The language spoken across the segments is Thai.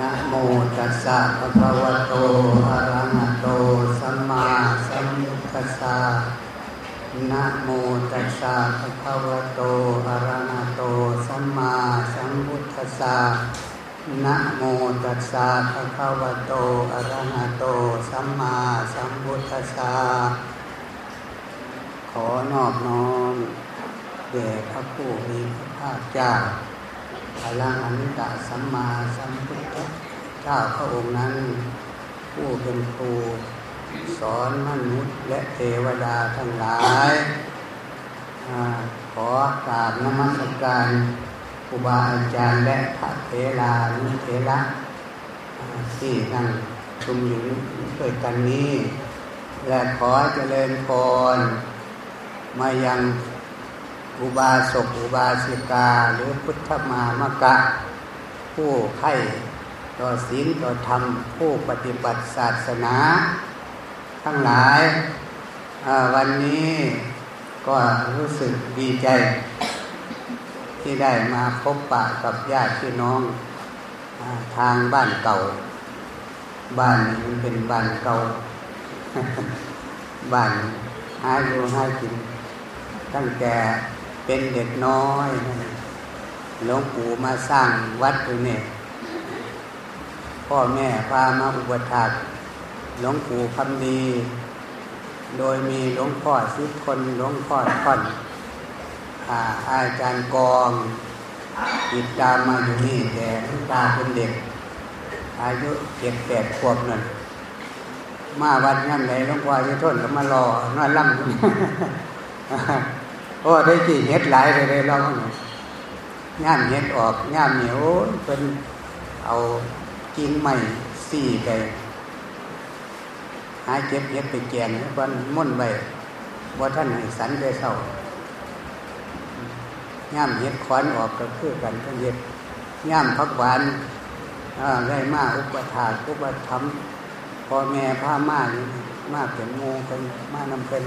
นะโมตัสสะภะคะวะโต อะระหะโต สัมมาสัมพุทธัสสะนะโมตัสสะภะคะวะโต อะระหะโต สัมมาสัมพุทธัสสะนะโมตัสสะภะคะวะโต อะระหะโต สัมมาสัมพุทธัสสะขอนอบน้อมแด่พระผู้มีพระภาคเจ้า พลังอนุตตสัมมาสัมพุทธเจ้าพระองค์นั้น ผู้เป็นครูสอนมนุษย์และเทวดาทั้งหลายอขอกราบนมัสการครูบาอาจารย์และพระเทลานุเทระที่นั่งชุมอยู่ด้วยกันนี้ และขอเจริญพรมายัง อุบาสกอุบาสิกา หรือพุทธมามกะ ผู้ไข่ต่อศีลต่อธรรม ผู้ปฏิบัติศาสนา ทั้งหลายวันนี้ก็รู้สึกดีใจ ที่ได้มาพบปะกับญาติพี่น้องอทางบ้านเก่า บ้านมันเป็นบ้านเก่า บ้านหาอยู่หากินตั้งแต่ เป็นเด็กน้อยหลวงปู่มาสร้างวัดตรงนี้พ่อแม่พามาอุปถัมภ์หลวงปู่คำดี โดยมีหลวงพ่อสิทนหลวงพ่อท่อนอาอาจารย์กองติดตามมาอยู่นี่แต่ตาเป็นเด็ก อายุเจ็ดแปดขวบนั่นมาวัดนั่นไหนหลวงพ่อสิทนก็มารอนอนล่ำ โอ้ได้กี่เฮ็ดหลายเลยเลยเราย่ามเฮ็ดออกย่ามเหนียวเป็นเอากิ่งใหม่สี่ไปหาเก็บเฮ็ดไปแกงวันมุ่นไปว่าท่านให้สันได้เศร้าย่ามเฮ็ดควันออกก็คือกันท่านเฮ็ดย่ามพักหวานได้มาอุปถาอุปธรรมพ่อแม่พามามาเป็นงูเป็นมานำเป็น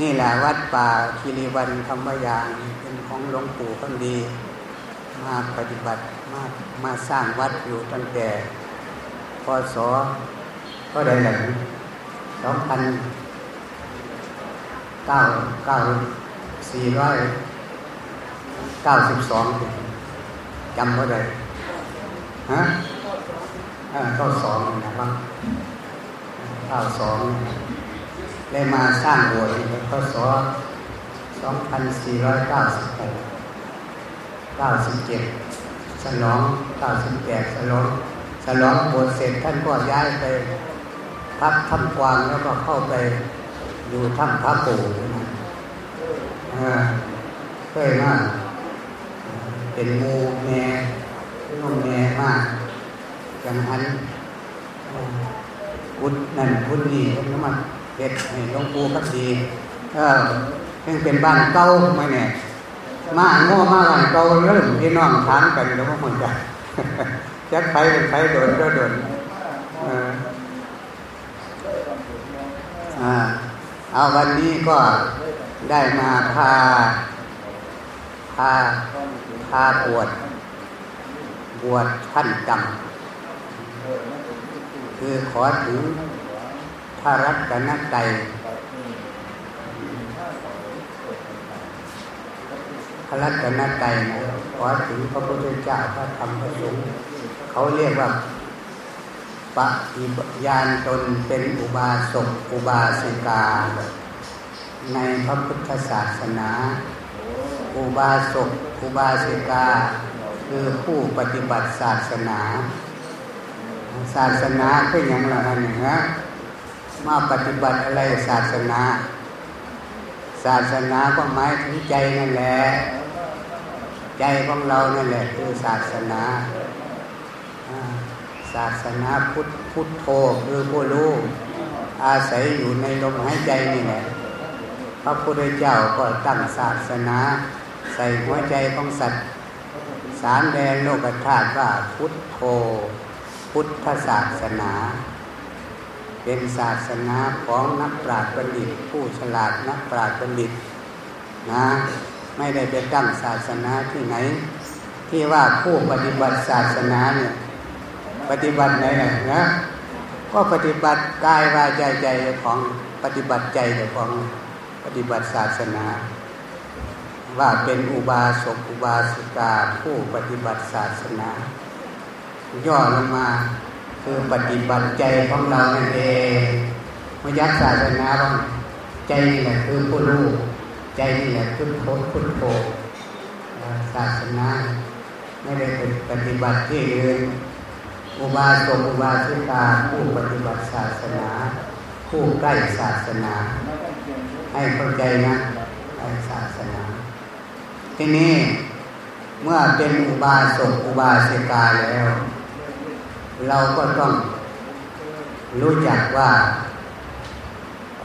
นี่แหละวัดป่าคีรีวันธรรมยานเป็นของหลวงปู่คนดี มาปฏิบัติมามาสร้างวัดอยู่ตั้งแต่พศก็ได้หลังสองพันเก้าเก้าสี่ร้อยเก้าสิบสองจำว่าได้ฮะเก้าสองนะครับเก้าสอง ได้มาสร้างโบสถ์ในพศ2496 97ฉลอง 98ฉลองฉลองโบสถ์เสร็จท่านก็ย้ายไปพักถ้ำกวางแล้วก็เข้าไปอยู่ถ้ำพระปู่เคยมากเป็นมูแม่น้องแม่มากอย่างนั้นพุทธนั่นพุทธนี่พุทธมัน เด็ดให้หลวงปู่ครับดีเออยังเป็นบ้านเก่าไม่เนี่ยมาโง่มาบ้านเก่าเริ่มพี่น้องถามกันแล้วว่ามันจะจะไปเป็นไปโดนก็โดนอ่าเอาวันนี้ก็ได้มาพาพาพาบวชบวชท่านจำคือขอถึง ระรัตนตรัยพระรัตนตรัยนะขอถึงพระพุทธเจ้าพระธรรมพระสงฆ์เขาเรียกว่าปฏิญาณตนเป็นอุบาสกอุบาสิกา ในพระพุทธศาสนา อุบาสกอุบาสิกา คือผู้ปฏิบัติศาสนา ศาสนาเป็นอย่างไรนี่ฮะ มาปฏิบัติอะไรศาสนา ศาสนาก็หมายถึงใจนั่นแหละ ใจของเรานั่นแหละคือศาสนาศาสนาพุทธพุทโธคือผู้รู้อาศัยอยู่ในลมหายใจนี่แหละพระพุทธเจ้าก็ตั้งศาสนา ใส่หัวใจของสัตว์ สารแดนโลกธาตุว่าพุทโธพุทธศาสนา เป็นศาสนาของนักปราชญ์บัณฑิต ผู้ฉลาดนักปราชญ์บัณฑิตนะไม่ได้ไปตั้งศาสนาที่ไหน ที่ว่าผู้ปฏิบัติศาสนาเนี่ยปฏิบัติไหนนะก็ปฏิบัติกายวาจาใจของปฏิบัติใจของปฏิบัติศาสนา ว่าเป็นอุบาสกอุบาสิกาผู้ปฏิบัติศาสนา ย่อลงมา คือปฏิบัติใจของเรานั่นเองมยักศาสนาบ้างใจนี่แหละคือผู้รู้ใจนี่แหละคือโพพุทโธศาสนาไม่ได้เป็นปฏิบัติที่อื่นอุบาสกอุบาสิกาผู้ปฏิบัติศาสนา ผู้ใกล้ศาสนา ให้เข้าใจนะใกล้ศาสนา ทีนี้เมื่อเป็นอุบาสกอุบาสิกาแล้ว เราก็ต้องรู้จักว่า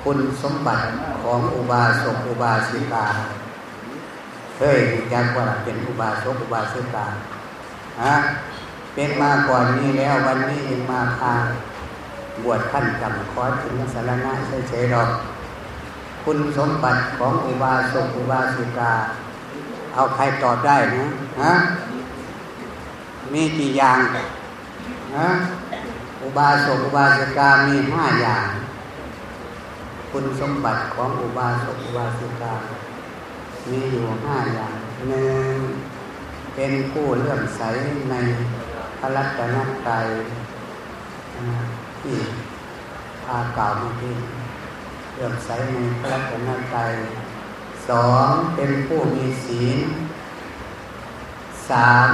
คุณสมบัติของอุบาสกอุบาสิกาเฮ้ยจักว่าเป็นอุบาสกอุบาสิกาฮะเป็นมาก่อนนี้แล้ววันนี้ยังมาพาบวชขั้นจำคอถึงสารณะเฉยๆหรอก คุณสมบัติของอุบาสกอุบาสิกา เอาใครตอบได้นะฮะมีกี่อย่าง นะอุบาสกอุบาสิกามีห้าอย่าง คุณสมบัติของอุบาสกอุบาสิกา มีอยู่ห้าอย่างหนึ่งเป็นผู้เลื่อมใสในพระรัตนตรัยที่พากล่าเมื่อกี้เลื่อมใสในพระรัตนตรัยสองเป็นผู้มีศีลสาม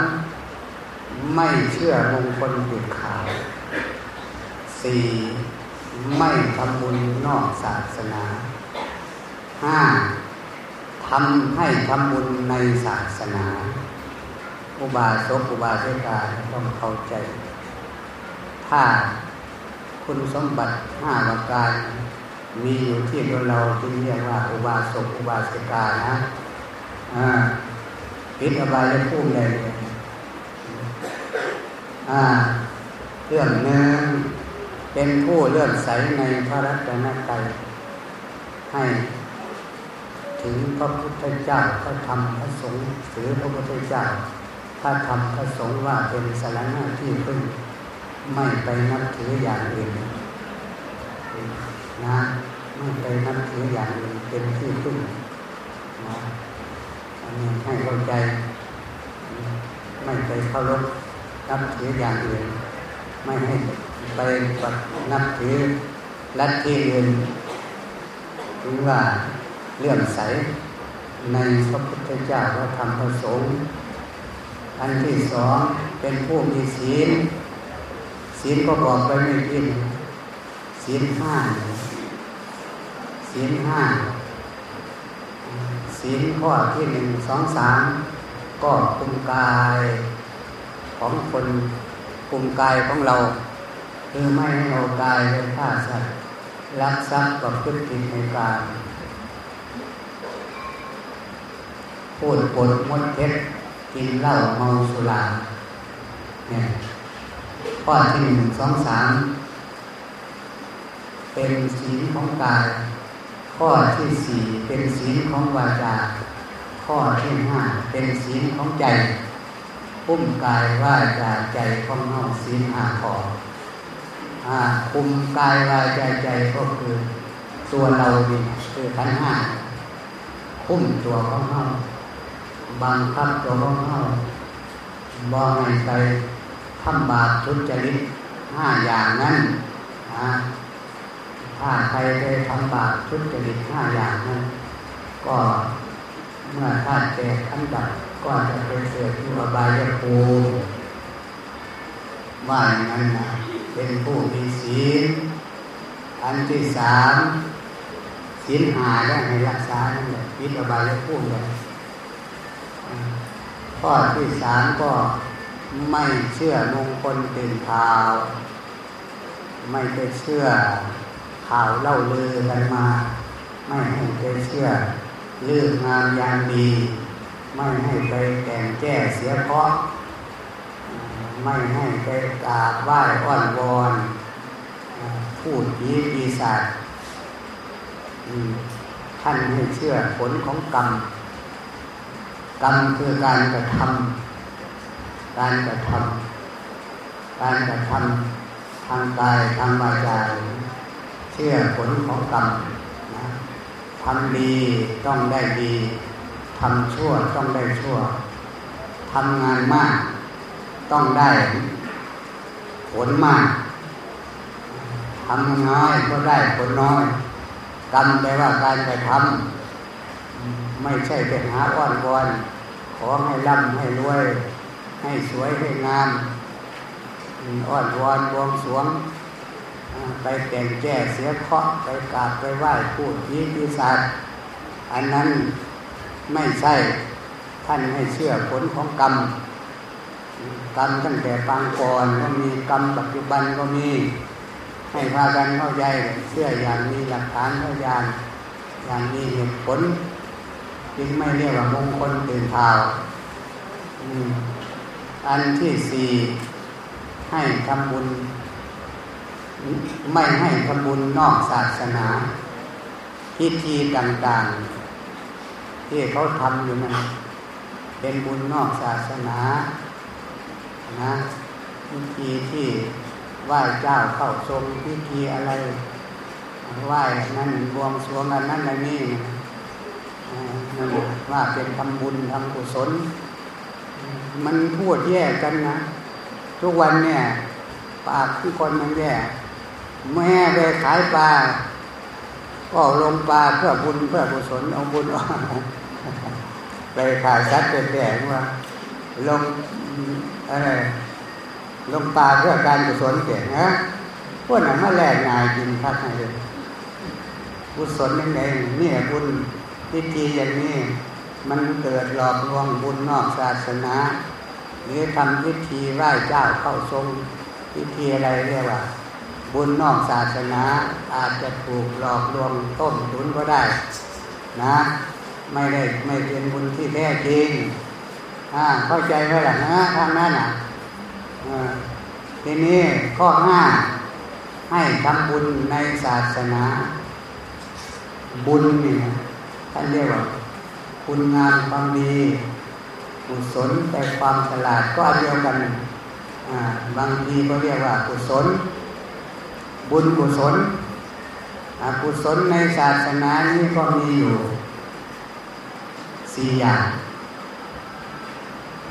ไม่เชื่อมงคลดุดขาวสี่ไม่ทำบุญนอกศาสนาห้าทำให้ทำบุญในศาสนา อุบาสกอุบาสิกาต้องเข้าใจ ถ้าคุณสมบัติห้าประการมีอยู่ที่ตัวเราที่เรียกว่าอุบาสกอุบาสิกานะอ่าปิดอบายพุ่มเลย เรื่องหนึ่งเป็นผู้เลื่อมใสในพระรัตนตรัยให้ถึงพระพุทธเจ้าพระธรรมพระสงฆ์ถือพระพุทธเจ้าพระธรรมพระสงฆ์ว่าเป็นสารณะที่พึ่งไม่ไปนับถืออย่างอื่นนะไม่ไปนับถืออย่างอื่นเป็นที่พึ่งนะอันนี้ให้เข้าใจ ไม่ไปเคารพ นับถืออย่างอื่นไม่ให้ไปปัดนับถือลัทธิอื่นหรือว่าเลื่อมใสในพระพุทธเจ้าว่าทำประสงค์อันที่สองเป็นผู้มีศีล ศีลก็บอกไปไม่กินศีลห้าศีลห้าศีลข้อที่หนึ่งสองสามก็คุมกาย ของคนคุมกายของเรา คือไม่ให้เรากายเป็นฆ่าสัตว์รักทรัพย์กับพฤติในการพูดปดมดเท็จกินเหล้าเมาสุราเนี่ยข้อที่หนึ่งสองสามเป็นศีลของกาย ข้อที่สี่เป็นศีลของวาจา ข้อที่ห้าเป็นศีลของใจ พุ่มกายว่าจาใจของนอกศีลห้าข้อคุมกายว่าใจใจก็คือตัวเราเองคือขันห้าคุ้มตัวของเราบังคับตัวของเราบ่ให้ไปทำบาปทุจริตห้าอย่างนั้นถ้าใครไปทำบาปทุจริตห้าอย่างนั้นก็เมื่อท่านแก่ขันดับ ก็จะเป็นเกิดที่อบายภูมิว่าอย่างนั้นนะเป็นผู้มีศีลอันที่สามศีลหาได้ในรักษานั่นแหละพิอบายภูมิเลยข้อที่สามก็ไม่เชื่อมงคลเป็นข่าว ไม่ไปเชื่อข่าวเล่าลือกันมา ไม่ให้ไปเชื่อเรื่องงานยามดี ไม่ให้ไปแต่งแก้เสียเพราะไม่ให้ไปกราบไหว้อ้อนวอนพูดผีปีศาจท่านให้เชื่อผลของกรรม กรรมคือการกระทำการกระทำการกระทำทางกายทางวาจาเชื่อผลของกรรมนะทำดีต้องได้ดี ทำชั่วต้องได้ชั่วทำงานมากต้องได้ผลมากทำน้อยก็ได้ผลน้อยกรรมแปลว่าการกระทำไม่ใช่เป็นหาอ้อนวอนขอให้ร่ำให้รวย ให้สวยให้งามอ้อนวอนบวงสวง ไปแต่งแก้เสียเคาะไปกราบไปไหว้พูดยีปีศาจอันนั้น ไม่ใช่ท่านให้เชื่อผลของกรรม กรรมตั้งแต่ปางก่อนก็มีกรรมปัจจุบันก็มี ให้พากันเข้าใจเชื่ออย่างมีหลักฐานเข้าใจอย่างมีเหตุผลจึงไม่เรียกว่ามงคลตื่นเท้าอันที่สี่ให้ทำบุญ ไม่ให้ทำบุญนอกศาสนาพิธีต่างๆ ที่เขาทำอยู่นั้นเป็นบุญนอกศาสนานะพิธีที่ไหว้เจ้าเข้าทรงพิธีอะไรไหว้นั่นบวงสรวงอันนั้นอันนี้นั่นว่าเป็นทำบุญทำกุศล มันพูดแยกกันนะ ทุกวันเนี่ย ปากที่คนมันแย่แม่ไปขายปลา ก็ลงปลาเพื่อบุญเพื่อกุศลเอาบุญออกไปขายสัตว์แต่ว่าลงอะไรลงปลาเพื่อการกุศลเก่งนะพวกนั้นมาแลกงายกินพักให้เลยกุศลนั่นเองนี่บุญพิธีอย่างนี้ มันเกิดหลอกลวงบุญนอกศาสนาหรือทำพิธีไหว้เจ้าเข้าทรงพิธีอะไรเรียกว่า บุญนอกศาสนาอาจจะถูกหลอกลวงต้มตุนก็ได้นะไม่ได้ไม่เป็นบุญที่แท้จริงเข้าใจไหมล่ะนะทางนั้นอะทีนี้ข้อห้าให้ทำบุญในศาสนา บุญนี่ท่านเรียกว่าคุณงามความดีกุศลแต่ความฉลาดก็เดียวกันบางทีก็เรียกว่ากุศล บุญกุศลอกุศลในศาสนานี้ก็มีอยู่สี่อย่าง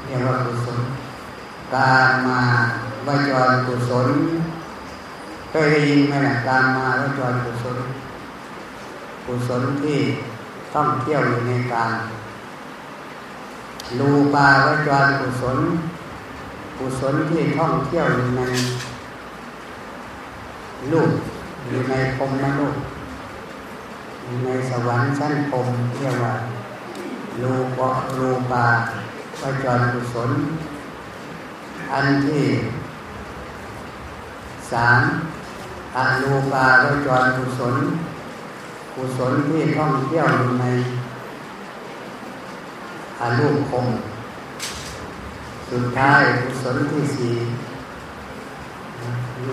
เรียกว่ากุศลการมาวจรกุศลเคยได้ยินไหมล่ะการมาวจรกุศล กุศลที่ต้องเที่ยวอยู่ในการลูปาวจรกุศล กุศลที่ท่องเที่ยวอยู่ใน ลูกอยู่ในพรมนลูกอยู่ในสวรรค์ชั้นพรมเรียกว่าลูปลูปาวจรกุศล อันที่สามอรูปาวจรกุศล กุศลที่ท่องเที่ยวอยู่ในอารูปคมสุดท้ายกุศลที่สี่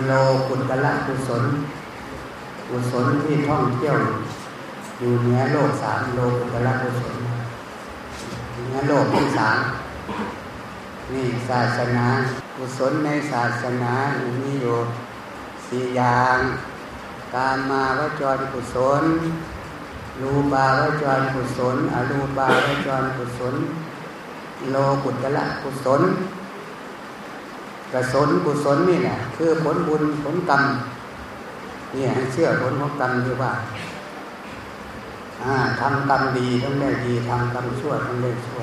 โลกุตละกุศล กุศลที่ท่องเที่ยว อยู่เหนือโลกสามโลกุตละกุศลเหนือโลกที่สามนี่ศาสนา กุศลในศาสนามีอยู่สี่อย่างการมาวจรกุศลรูปาวจรกุศลอรูปาวจรกุศล โลกุตละกุศล กุศลกุศลนี่แหละคือผลบุญผลกรรมเนี่ยเชื่อผลของกรรมที่ว่าทำกรรมดีต้องได้ดีทำกรรมชั่วต้องได้ชั่ว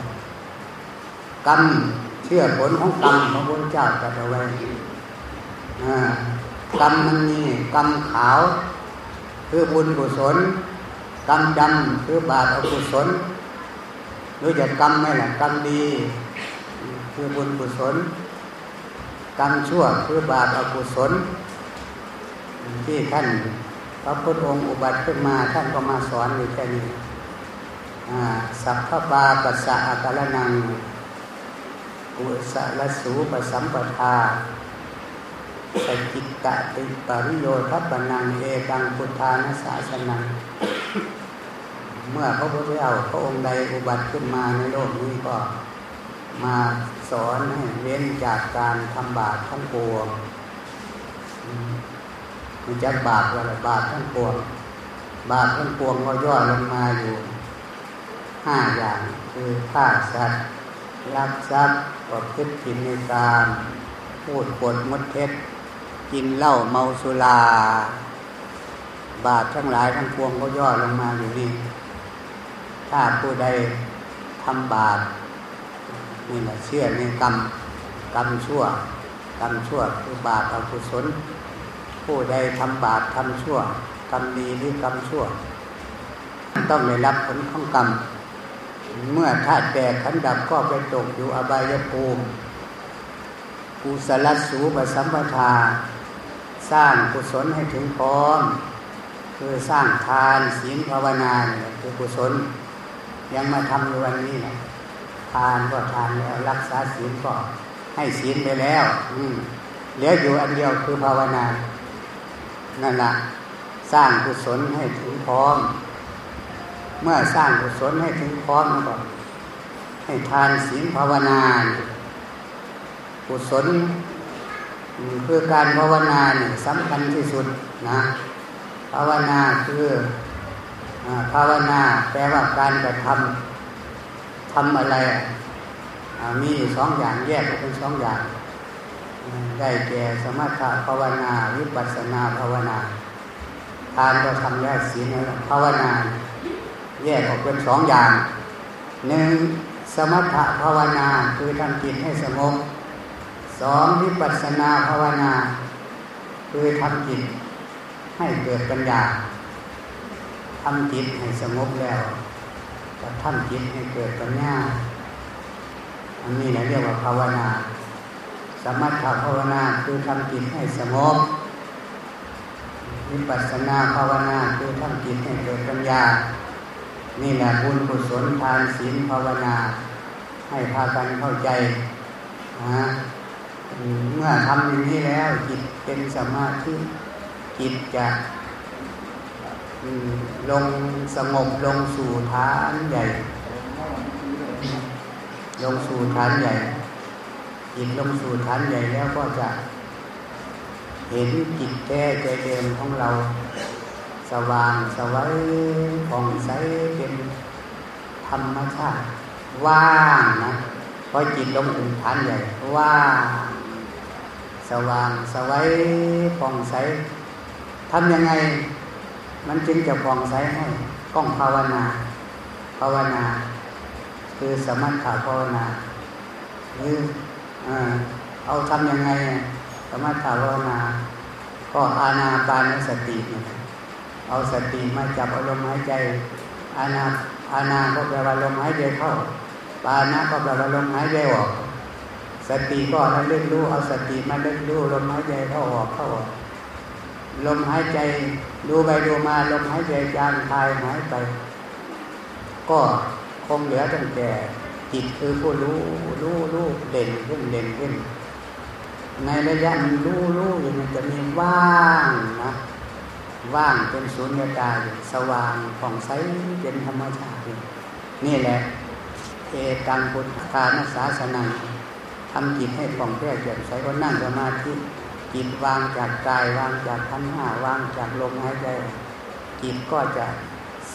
กรรมเชื่อผลของกรรมของพระเจ้าจัดเอาไว้กรรมมันมีกรรมขาว คือบุญกุศลกรรมดำคือบาปอกุศลรู้จักกรรมไหมล่ะกรรมดี คือบุญกุศล กรรมชั่วคือบาปอกุศล ที่ท่านพระพุทธองค์อุบัติขึ้นมาท่านก็มาสอนอยู่แค่นี้สัพพปาปัสสะอาการนังกุสลสูปสัมปทาสกิตะติปริโยทัปนังเอกังพุทธานาสาสนัง เมื่อพระพุทธเจ้าพระองค์ใดอุบัติขึ้นมาในโลกนี้ก็มา สอนให้เว้นจากการทำบาปทั้งปวงมันจะบาปอะไรบาปทั้งปวง บาปทั้งปวงก็ย่อลงมาอยู่ห้าอย่างคือฆ่าสัตว์ลักทรัพย์ประพฤติผิดในการพูดปดมดเท็จกินเหล้าเมาสุรา บาปทั้งหลายทั้งปวงก็ย่อลงมาอยู่นี่ถ้าผู้ใดทำบาป นี่แหละเชื่อในกรรมกรรมชั่ว กรรมชั่วคือบาปอกุศล ผู้ใดทำบาปทำชั่วกรรมดีหรือกรรมชั่ว ต้องได้รับผลของกรรม เมื่อธาตุแตกขันดับก็ไปตกอยู่อบายภูมิกุศลสูปสัมปทา สร้างกุศลให้ถึงพร้อม คือสร้างทานศีลภาวนาเนี่ยคือกุศลยังมาทำในวันนี้นะ ทานก็ทานแล้ว รักษาศีลก็ให้ศีลไปแล้ว อืมเหลืออยู่อันเดียวคือภาวนานั่นแหละสร้างกุศลให้ถึงพร้อม เมื่อสร้างกุศลให้ถึงพร้อมแล้วก็ให้ทานศีลภาวนากุศลคือการภาวนาเนี่ยสำคัญที่สุดนะภาวนาคือภาวนาแปลว่าการกระทำ ทำอะไรมีสองอย่างแยกเป็นสองอย่าง ได้แก่สมถะภาวนาวิปัสสนาภาวนาทานก็ทำแยกศีลภาวนา แยกออกเป็นสองอย่างหนึ่งสมถะภาวนาคือทำจิตให้สงบสองวิปัสสนาภาวนา คือทำจิตให้เกิดปัญญาทำจิตให้สงบแล้ว ก็ทำจิตให้เกิดปัญญาอันนี้เราเรียกว่าภาวนา สมถภาวนาคือทำจิตให้สงบวิปัสสนาภาวนาคือทำจิตให้เกิดปัญญา นี่แหละบุญกุศลทานศีลภาวนา ให้พากันเข้าใจนะเมื่อทำอย่างนี้แล้วจิตเป็นสมาธิจิตจะ ลงสงบลงสู่ฐานใหญ่ ลงสู่ฐานใหญ่จิตลงสู่ฐานใหญ่แล้วก็จะ เห็นจิตแท้ใจเดิมของเรา สว่างสวัยผ่องใสเป็นธรรมชาติ ว่างนะพอจิตลงถึงฐานใหญ่ ว่างสว่างสวัยผ่องใสทำยังไง มันจึงจะผ่องใสให้ก้องภาวนา ภาวนา คือสมถะภาวนาหรือเอาทำยังไงสมถะภาวนา ก็อาณาปานสติเอาสติมาจับอารมณ์หายใจอาณาอาณาก็แปลว่าลมหายใจเข้าปานะก็แปลว่าลมหายใจออก สติก็ระลึกรู้เอาสติมาเลึกรู้ลมหายใจเข้าออกเข้าออก ลมหายใจดูไปดูมาลมหายใจจางคายหายไป ก็คงเหลือตั้งแต่จิตคือผู้รู้รู้รู้เด่นขึ้นเด่นขึ้น ในระยะมันรู้รู้อยู่มันจะมีว่างนะว่างเป็นศูนย์กายสว่างผ่องใสเป็นธรรมชาติ นี่แหละเอตังพุทธานาสาสนังทำจิตให้ผ่องแผ้วแจ่มใสก็นั่งสมาธิ จิตวางจากกายวางจากขันห้าวางจากลมหายใจจิตก็จะ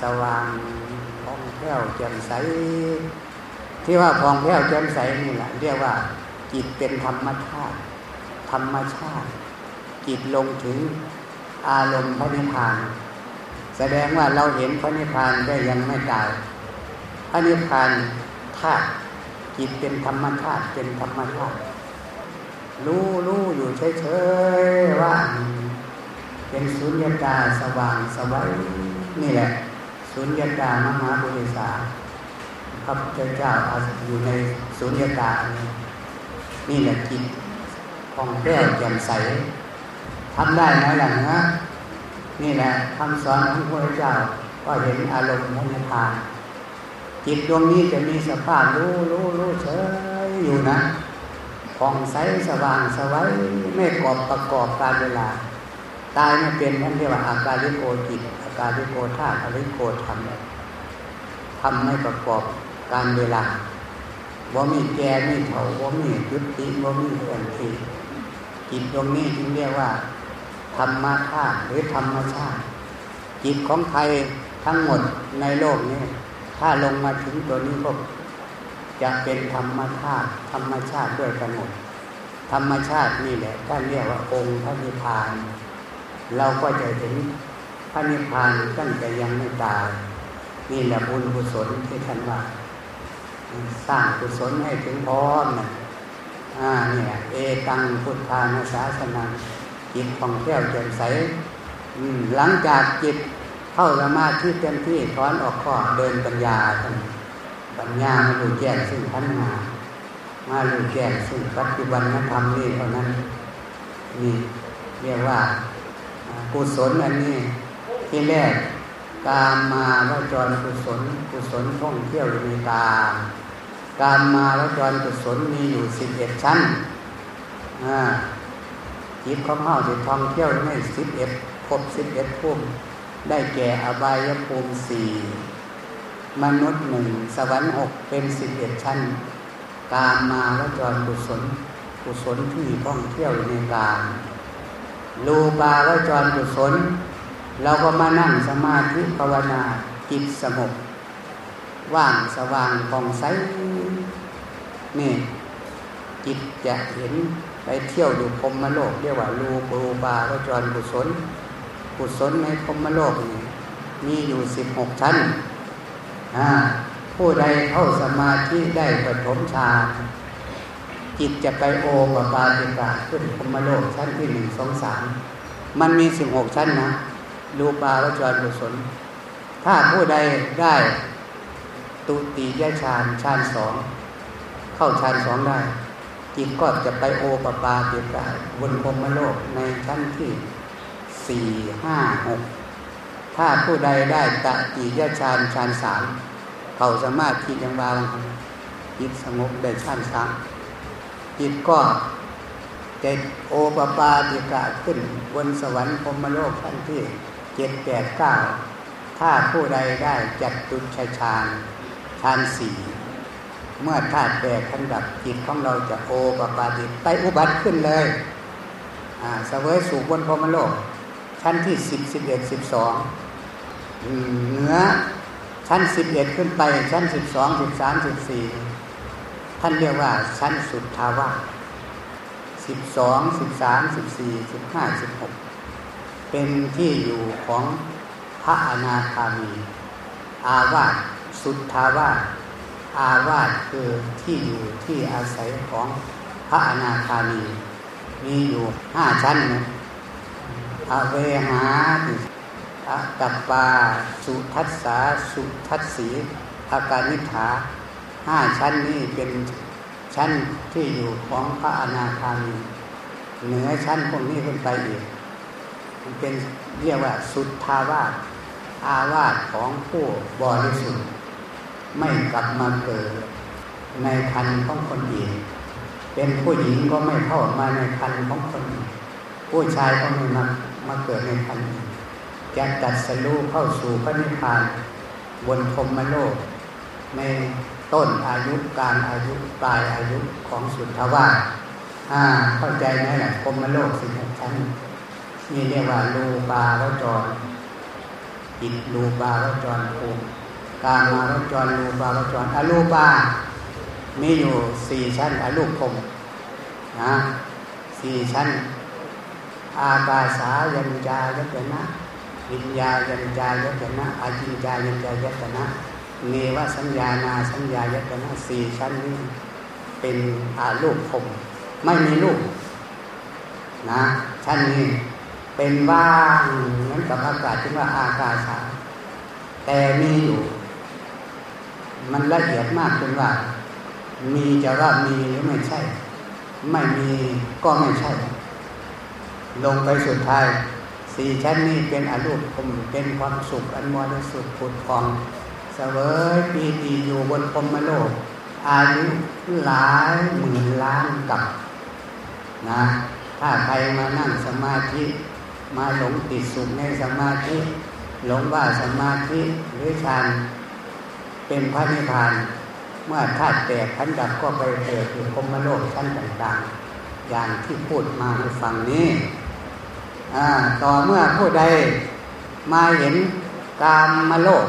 สว่างผ่องแผ้วแจ่มใส ที่ว่าผ่องแผ้วแจ่มใสนี่แหละเรียกว่า จิตเป็นธรรมชาติธรรมชาติ จิตลงถึงอารมณ์พระนิพพาน แสดงว่าเราเห็นพระนิพพานได้ยังไม่ตายพระนิพพานธาตุจิตเป็นธรรมชาติเป็นธรรมชาติ รู้รู้อยู่เฉยๆว่าเป็นสุญญตาศสว่างสวัยนี่แหละสุญญตาศมหาบุริสาพระพุทธเจ้าอาศัยอยู่ในสุญญตาศนี่แหละจิตของแก้วแจ่มใสทำได้ไหมล่ะนะนี่แหละคำสอนของพระเจ้าก็เห็นอารมณ์พระนิพานจิตดวงนี้จะมีสภาพรู้รู้รู้เฉยอยู่นะ ผ่องใสสว่างสวัยไม่กอบประกอบการเวลา ตายไม่เป็นท่านเรียกว่าอาการลิโกจิตอาการลิโกธาตุอาริโกธรรมทำไม่ประกอบการเวลาว่ามีแก่มีเถาว่ามียุติว่ามีเอื่อนทีจิตตรงนี้จึงเรียกว่า ธรรมชาติหรือธรรมชาติ จิตของใครทั้งหมดในโลกนี้ ถ้าลงมาถึงตัวนี้ก็ จะเป็นธรรมชาติธรรมชาติด้วยกันหมดธรรมชาตินี่แหละท่านเรียกว่าองค์พระนิพพาน เราก็จะถึงพระนิพพานตั้งแต่ยังไม่ตายนี่แหละบุญกุศลที่ท่านว่า สร้างกุศลให้ถึงพร้อมนะอ่าเนี่ยเอตังพุทธานาสาสนังจิตของแก้วแจ่มใสหลังจากจิตเข้าสมาธิเต็มที่ถอนออกข้อเดินปัญญาท่าน ปัญญามาดูแจ้งซึ่งพันนามาดูแจ้งซึ่งปัจจุบันนธรรมนี่เท่านั้นนี่เรียกว่ากุศลอันนี้ที่แรกกามมาวจรกุศลกุศลท่องเที่ยวในตากามมาวจรกุศลมีอยู่สิบเอ็ดชั้นจิตของเฮาจะท่องเที่ยวในสิบเอ็ดครบสิบเอ็ดภูมิได้แก่อบายภูมิสี่ มนุษย์หนึ่งสวรรค์หกเป็นสิบเอ็ดชั้น กามมาวจรกุศลกุศลที่ท่องเที่ยวในกามรูปาวจรกุศลเราก็มานั่งสมาธิภาวนาจิตสงบว่างสว่างผ่องใสนี่จิตจะเห็นไปเที่ยวอยู่พรมโลกเรียกว่ารูปูบาวจรกุศลกุศลในพรมโลกนี่มีอยู่สิบหกชั้น ผู้ใดเข้าสมาธิได้ปฐมฌานจิตจะไปโอปปาติกาขึ้นพรมโลกชั้นที่หนึ่งสองสามมันมีสิบหกชั้นนะรูปาวจรกุศลถ้าผู้ใดได้ตุติยฌานฌานสองเข้าฌานสองได้ จิตก็จะไปโอปปาติกาบนพรมโลกในชั้นที่สี่ห้าหก ถ้าผู้ใดได้ตติยฌานฌานสามเขาสามารถที่ยังวางจิตสงบได้ฌานสามจิตก็จะโอปปาติกะขึ้นบนสวรรค์พมโลกชั้นที่เจ็ดแปดเก้าถ้าผู้ใดได้จัดตุชัยฌานฌานสี่เมื่อธาตุแตกขันดับจิตของเราจะโอปปาติไปอุบัติขึ้นเลยอ่าเสวยสุบนพมโลก ชั้นที่สิบสิบเอ็ดสิบสอง เหนือชั้นสิบเอ็ดขึ้นไป ชั้นสิบสองสิบสามสิบสี่ท่านเรียกว่าชั้นสุดทาวาสิบสองสิบสามสิบสี่สิบห้าสิบหกเป็นที่อยู่ของพระอนาคามี อาวาสสุดทาวาสอาวาสคือที่อยู่ที่อาศัยของพระอนาคามี มีอยู่ห้าชั้นนะอเวหา อะตัปปา สุทัสสาสุทัสสีอาการนิฐาห้าชั้นนี้เป็นชั้นที่อยู่ของพระอนาคามีเหนือชั้นพวกนี้ขึ้นไปอีกมันเป็นเรียกว่าสุดทาวาสอาวาสของผู้บริสุทธิ์ไม่กลับมาเกิดในคันของคนอื่นเป็นผู้หญิงก็ไม่เข้ามาในคันของคนอื่นผู้ชายก็ไม่มามาเกิดในคัน จะตัดสรูเข้าสู่พระนิพพานบนพรมโลก ในต้นอายุการอายุปลายอายุของสุทธาวาสเข้าใจไหมล่ะพรมโลกสิ่งชั้นนี่เรียกว่ารูปาวจรจิตรูปาวจรภูมิการมาวจรรูปาวจรอรูปามีอยู่สี่ชั้นอรูปพรมนะสี่ชั้น อากาสายัญจายตนะ วิญญายัญจายตนะอาจินจายัญจายตนะ เนวสัญญานาสัญญายตนะสี่ชั้นนี้เป็นอารูปพรมไม่มีรูปนะชั้นนี้เป็นว่างเหมือนกับอากาศที่ว่าอากาศาแต่มีอยู่ มันละเอียดมากจนว่า มีจะว่ามีหรือไม่ใช่ ไม่มีก็ไม่ใช่ ลงไปสุดท้าย สี่ชั้นนี้เป็นอรูปภมเป็นความสุขอันมรสุขผุดฟองเสวยปีติอยู่บนพรมโลก อายุหลายหมื่นล้านกับนะถ้าใครมานั่งสมาธิ มาหลงติดสุขในสมาธิ หลงว่าสมาธิหรือฌานเป็นพระนิพพาน เมื่อธาตุแตกขันดับก็ไปเกิดอยู่พมโลกชั้นต่างๆ อย่างที่พูดมาให้ฟังนี้ ต่อเมื่อผู้ใดมาเห็นกามมาโลก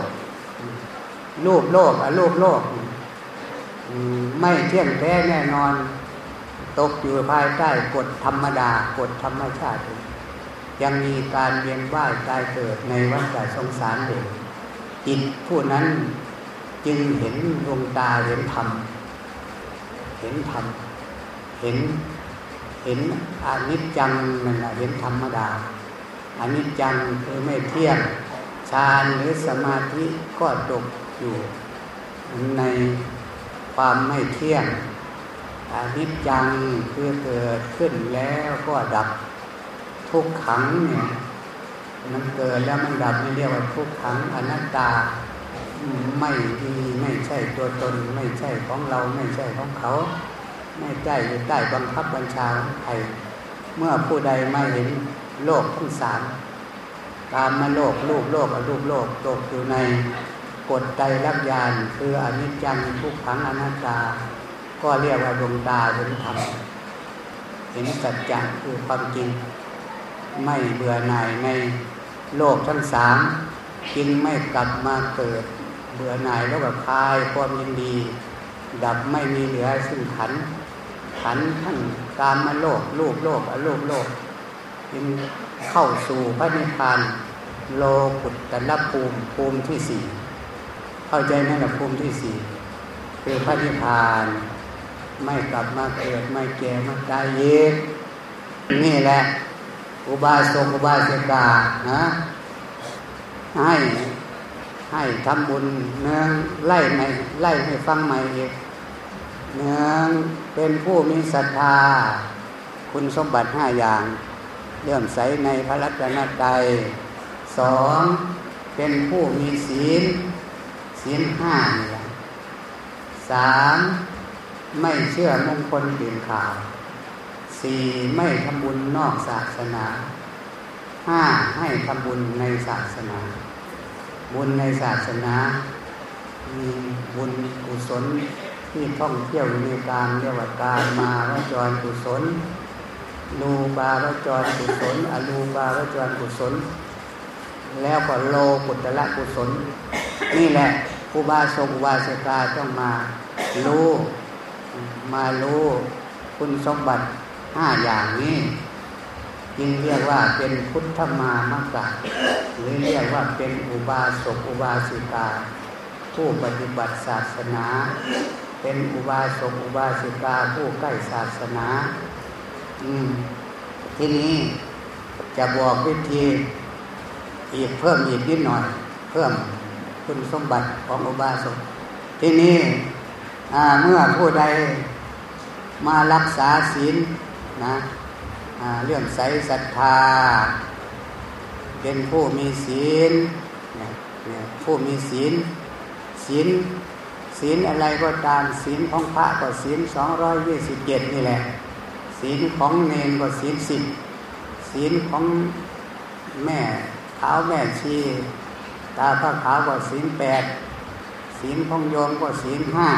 รูปโลกอรูปโลก ไม่เที่ยงแท้แน่นอน ตกอยู่ภายใต้กฎธรรมดากฎธรรมชาติ ยังมีการเวียนว่ายตายเกิดในวัฏสงสารเด็กจิตผู้นั้นจึงเห็นดวงตาเห็นธรรม เห็นธรรม เห็น เห็นอนิจจังนั่นแหละเห็นธรรมดาอนิจจังคือไม่เที่ยงฌานหรือสมาธิก็ตกอยู่ในความไม่เที่ยงอนิจจังคือเกิดขึ้นแล้วก็ดับทุกขังเนี่ยมันเกิดแล้วมันดับนี่เรียกว่าทุกขังอนัตตาไม่ดีไม่ใช่ตัวตน ไม่ใช่ของเราไม่ใช่ของเขา ไม่ใช่อยู่ใต้บังคับบัญชาใครเมื่อผู้ใดไม่เห็นโลกทั้งสามตามมาโลกรูปโลกอรูปโลกตกอยู่ในกฎใจรักยานคืออนิจจังทุกขังอนัตตา ก็เรียกว่าดวงตาเห็นธรรมเห็นสัจจะคือความจริง ไม่เบื่อหน่ายในโลกทั้งสามจึงไม่กลับมาเกิด เบื่อหน่ายแล้วก็คลายความยินดี ดับไม่มีเหลือซึ่งขัน ขันทั้งการมาโลกรูปโลกอรูปโลกจึงเข้าสู่พระนิพพานโลกุตตะภูมิภูมิที่สี่เข้าใจไหมล่ะภูมิที่สี่คือพระนิพพานไม่กลับมาเกิดไม่แก่ไม่ตายเย็นี่แหละ อุบาสกอุบาสิกานะให้ให้ทำบุญเนือไล่ในไล่ให้ฟังใหม่อีก เนืองเป็นผู้มีศรัทธา คุณสมบัติห้าอย่างเลื่อมใสในพระรัตนตรัยสองเป็นผู้มีศีล ศีลห้านี่แหละสามไม่เชื่อมงคลเปลี่ยนข่าวสี่ไม่ทำบุญนอกศาสนาห้าให้ทำบุญในศาสนา บุญในศาสนา มีบุญกุศล ที่ท่องเที่ยวในการเรียกว่าการมาวจรกุศลลูบาวจรกุศลอลูบาวจรกุศล แล้วก็โลกุตละกุศล นี่แหละครูบาสกอุบาสิกาต้องมารู้มารู้คุณสมบัติห้าอย่างนี้จึงเรียกว่าเป็นพุทธมามกะหรือเรียกว่าเป็นอุบาสกอุบาสิกา ผู้ปฏิบัติศาสนา เป็นอุบาสกอุบาสิกาผู้ใกล้ศาสนา อืม ทีนี้จะบอกวิธีอีกเพิ่มอีกนิดหน่อย เพิ่มคุณสมบัติของอุบาสกทีนี้เมื่อผู้ใดมารักษาศีลนะเรื่องใสศรัทธา เป็นผู้มีศีลผู้มีศีลศีล ศีลอะไรก็ตามศีลของพระก็ศีลสองร้อยยี่สิบเจ็ดนี่แหละ ศีลของเนนก็ศีลสิบศีลของแม่ขาวแม่ชีตาพระขาวก็ศีลแปดศีลของโยมก็ศีลห้า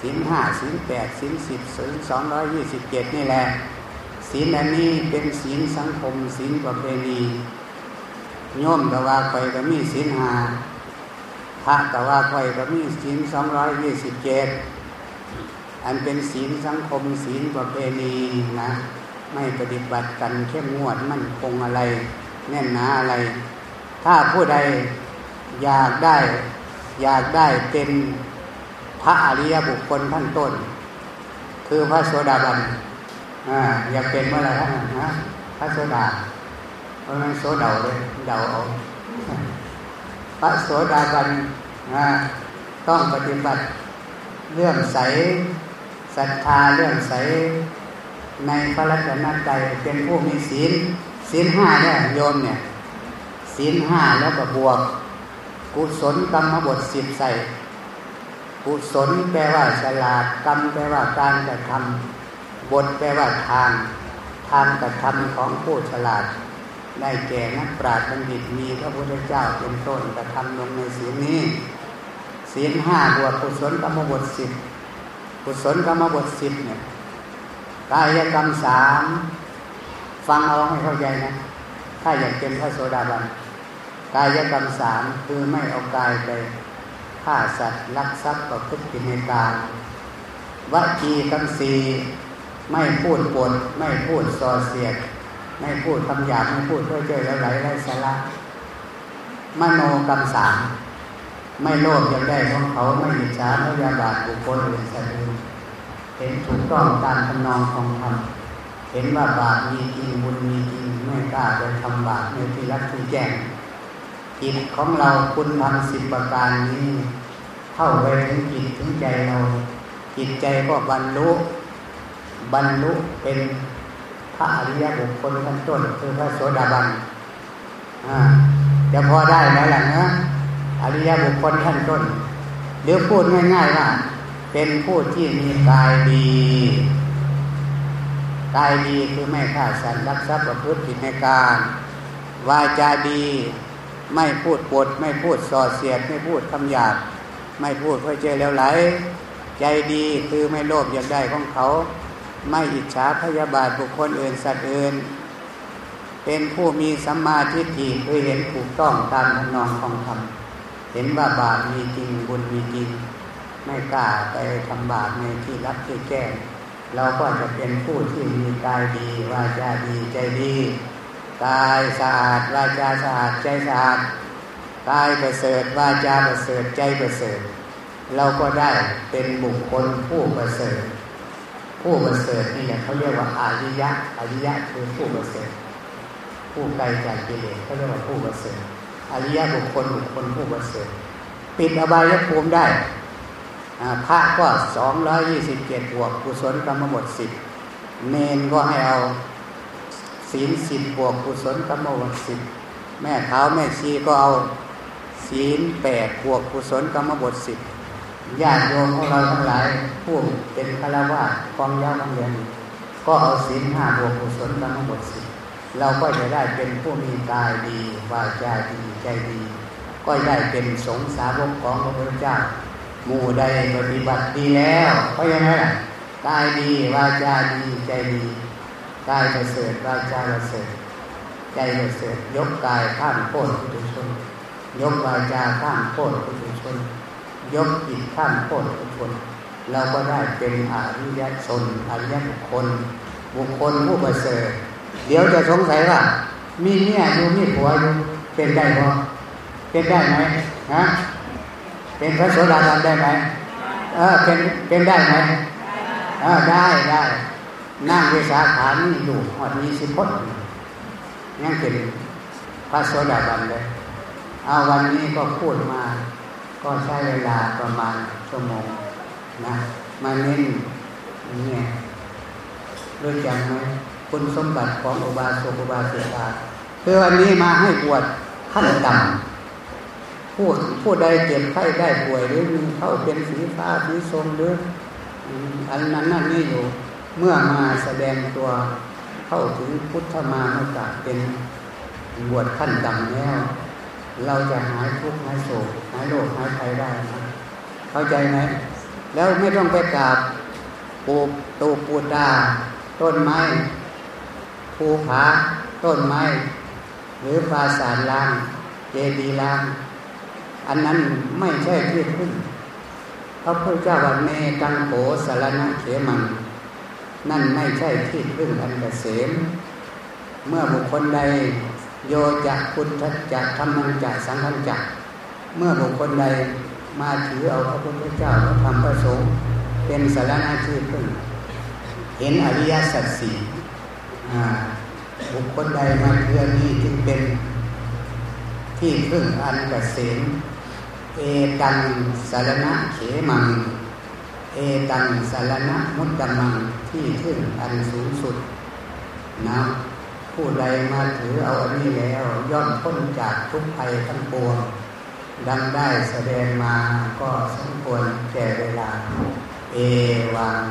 ศีลห้าศีลแปดศีลสิบศีลสองร้อยยี่สิบเจ็ดนี่แหละศีลอันนี้เป็นศีลสังคมศีลประเพณีโยมกว่าคอยก็มีศีลหา พระกว่าคอยก็มีศีลสองร้อยยี่สิบเจ็ดอันเป็นศีลสังคมศีลประเพณีนะ ไม่ปฏิบัติกันเข้มงวดมั่นคงอะไร แน่นหนาอะไร ถ้าผู้ใดอยากได้ อยากได้เป็นพระอริยบุคคลท่านต้น คือพระโสดาบันออยากเป็นเมื่อไรท่านนะพระโสดาเพราะนั้นโสเดาเลยเดาเอา พระโสดาบันต้องปฏิบัติเรื่องใสศรัทธาเรื่องใสในพระรัตนตรัยเป็นผู้มีศีลศีลห้าเนี่ยโยมเนี่ยศีลห้าแล้วก็บวก กุศลกรรมบทสิบใส่กุศลแปลว่าฉลาดกรรมแปลว่าการกระทำบทแปลว่าทาง ทางกระทำของผู้ฉลาด ได้แก่นักปราชญ์บัณฑิตมีพระพุทธเจ้าเป็นต้นกระทำลงในศีลนี้ศีลห้าบวกกุศลกรรมบทสิบกุศลกรรมบทสิบเนี่ยกายกรรมสามฟังเอาให้เข้าใจนะ ถ้าอยากเป็นพระโสดาบันกายกรรมสามคือไม่เอากายไปฆ่าสัตว์ลักทรัพย์ประพฤติผิดในการวจีกรรมสีไม่พูดปดไม่พูดส่อเสียด ไม่พูดคำหยาบไม่พูดเพื่อเจอแล้วไหลไรสาระมโนกรรมสามไม่โลภยากได้ของเขาไม่อิจฉาพยาบาทบุคคลอื่นสัตว์อื่นเห็นถูกต้องตามทำนองของธรรมเห็นว่าบาปมีจริงบุญมีจริงไม่กล้าไปทำบาปในที่รักที่แจ้งจิตของเราคุณทำสิบประการนี้ เข้าไปถึงจิตถึงใจเรา จิตใจก็บรรลุ บรรลุเป็น ระอริยบุคคลขั้นต้นคือพระโสดาบันจะพอได้ไหมล่ะเนะอริยบุคคลขั้นต้น หรือพูดง่ายๆว่าเป็นผู้ที่มีกายดีกายดีคือไม่ฆ่าสัตว์รักทรัพย์ประพฤติผิดในการวาจาดีไม่พูดปด ไม่พูดส่อเสียด ไม่พูดคำหยาบไม่พูดเพื่อเจอแล้วไหล ใจดีคือไม่โลภอยากได้ของเขา ไม่อิจฉาพยาบาทบุคคลอื่นสัตว์อื่น เป็นผู้มีสัมมาทิฏฐิคือเห็นถูกต้องตามทนองของธรรมเห็นว่าบาปมีจริงบุญมีจริง ไม่กล้าไปทำบาปในที่รับที่แก้เราก็จะเป็นผู้ที่มีกายดีวาจาดีใจดีกายสะอาดวาจาสะอาดใจสะอาดกายประเสริฐวาจาประเสริฐใจประเสริฐ เราก็ได้เป็นบุคคลผู้ประเสริฐ ผู้ประเสริฐนี่แหละเขาเรียกว่าอาริยะอาริยะคือผู้ประเสริฐผู้ไกลจากกิเลสเขาเรียกว่าผู้ประเสริฐอริยะบุคคลบุคคลผู้ประเสริฐปิดอบายภูมิได้พระก็สองร้อยยี่สิบเจ็ดบวกกุศลกรรมบทสิบเนนก็ให้เอาศีลสิบบวกกุศลกรรมบทสิบแม่เท้าแม่ชีก็เอาศีลแปดบวกกุศลกรรมบทสิบ ญาติโยมของเราทั้งหลายผู้เป็นฆราวาสกองยาวกองเรียนก็เอาศีลห้าบวกกุศลกรรมบทสิเราก็จะได้เป็นผู้มีกายดีวาจาดีใจดี ก็ได้เป็นสงสาวกของพระพุทธเจ้าหมู่ใดปฏิบัติดีแล้วเพราะยังไงล่ะกายดีวาจาดีใจดีกายประเสริฐวาจาประเสริฐใจประเสริฐยกกายข้ามโคตรปุถุชนยกวาจาข้ามโคตรปุถุชน ยกจิตข้ามโคตรปุถุชนเราก็ได้เป็นอริยชนอริยบุคคล บุคคลผู้ประเสริฐเดี๋ยวจะสงสัยว่า มีเมียอยู่มีผัวอยู่เป็นได้ไหมเป็นได้ไหมฮะเป็นพระโสดาบันได้ไหมเออเป็นเป็นได้ไหมเออได้ได้นั่งเวสาขานี่อยู่หอดมีสิพจน์ยังเป็นพระโสดาบันเลยเอาวันนี้ก็พูดมา ก็ใช้เวลาประมาณชั่วโมงนะมาเน้นเนี่ยรู้จักไหมคุณสมบัติของอุบาสกอุบาสิกาคือวันนี้มาให้บวชขั้นต่ำผู้ผู้ใดเจ็บไข้ได้ป่วยหรือมีเข้าเป็นสีฟ้าสีส้มหรืออันนั้นนั่นนี่อยู่ เมื่อมาแสดงตัวเข้าถึงพุทธมาโอกาเป็นบวชขั้นต่ำแล้ว เราจะหายทุกข์หายโศกหายโรคหายภัยได้นะเข้าใจไหมแล้วไม่ต้องไปกราบปูตูปูดา ต้นไม้ภูผาต้นไม้ หรือปราสาทลางเจดีลาง อันนั้นไม่ใช่ที่พึ่งพระพุทธเจ้าวันเมตังโขสารณะเขมัง นั่นไม่ใช่ที่พึ่งอันเกษมเมื่อบุคคลใด โยจักพุทธจักธรรมังจักสังฆจักเมื่อบุคคลใดมาถือเอาพระพุทธเจ้าพระธรรมพระสงฆ์เป็นสารณะที่พึ่งเห็นอริยสัจสี่บุคคลใดมาเทือนี้จึงเป็นที่พึ่งอันกเกษมเอตังสารณะเขมัง เอตังสารณะมุตตมังที่พึ่งอันสูงสุดนะ ผู้ใดมาถือเอาอันนี้แล้วย่อมพ้นจากทุกภัยทั้งปวง ดังได้แสดงมาก็สมควรแก่เวลา เอวัง